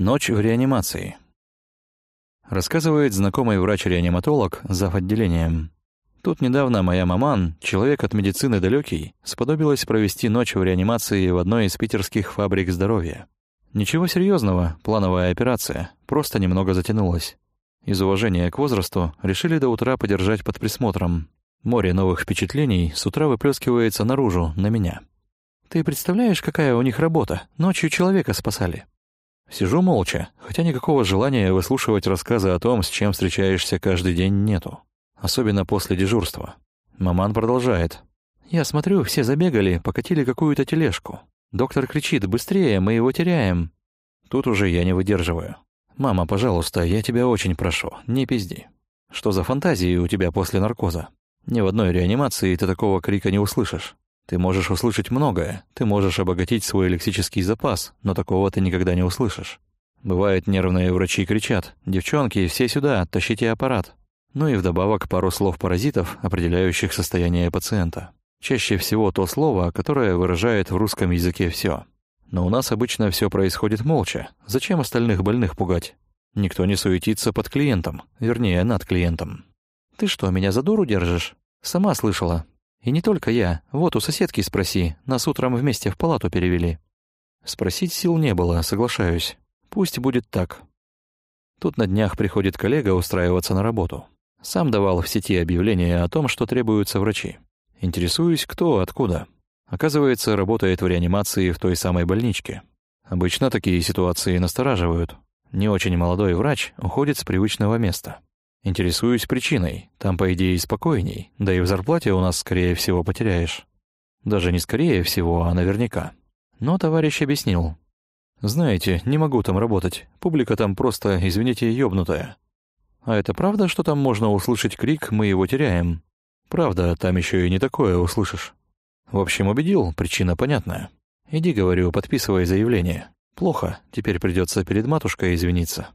Ночь в реанимации. Рассказывает знакомый врач-реаниматолог зав. отделением. Тут недавно моя маман, человек от медицины далекий, сподобилась провести ночь в реанимации в одной из питерских фабрик здоровья. Ничего серьезного, плановая операция, просто немного затянулась. Из уважения к возрасту решили до утра подержать под присмотром. Море новых впечатлений с утра выплескивается наружу, на меня. «Ты представляешь, какая у них работа? Ночью человека спасали». Сижу молча, хотя никакого желания выслушивать рассказы о том, с чем встречаешься каждый день, нету. Особенно после дежурства. Маман продолжает. «Я смотрю, все забегали, покатили какую-то тележку. Доктор кричит, быстрее, мы его теряем». Тут уже я не выдерживаю. «Мама, пожалуйста, я тебя очень прошу, не пизди. Что за фантазии у тебя после наркоза? Ни в одной реанимации ты такого крика не услышишь. Ты можешь услышать многое, ты можешь обогатить свой лексический запас, но такого ты никогда не услышишь. Бывает, нервные врачи кричат «Девчонки, все сюда, тащите аппарат». Ну и вдобавок пару слов паразитов, определяющих состояние пациента. Чаще всего то слово, которое выражает в русском языке все. Но у нас обычно все происходит молча. Зачем остальных больных пугать? Никто не суетится под клиентом, вернее, над клиентом. «Ты что, меня за дуру держишь?» «Сама слышала. И не только я. Вот у соседки спроси. Нас утром вместе в палату перевели. Спросить сил не было, соглашаюсь. Пусть будет так. Тут на днях приходит коллега устраиваться на работу. Сам давал в сети объявление о том, что требуются врачи. Интересуюсь, кто, откуда. Оказывается, работает в реанимации в той самой больничке. Обычно такие ситуации настораживают. Не очень молодой врач уходит с привычного места. Интересуюсь причиной. Там, по идее, спокойней. Да и в зарплате у нас, скорее всего, потеряешь. Даже не скорее всего, а наверняка. Но товарищ объяснил. Знаете, не могу там работать. Публика там просто, извините, ёбнутая. А это правда, что там можно услышать крик «Мы его теряем»? Правда, там еще и не такое услышишь. В общем, убедил, причина понятная. Иди, говорю, подписывай заявление. Плохо, теперь придется перед матушкой извиниться.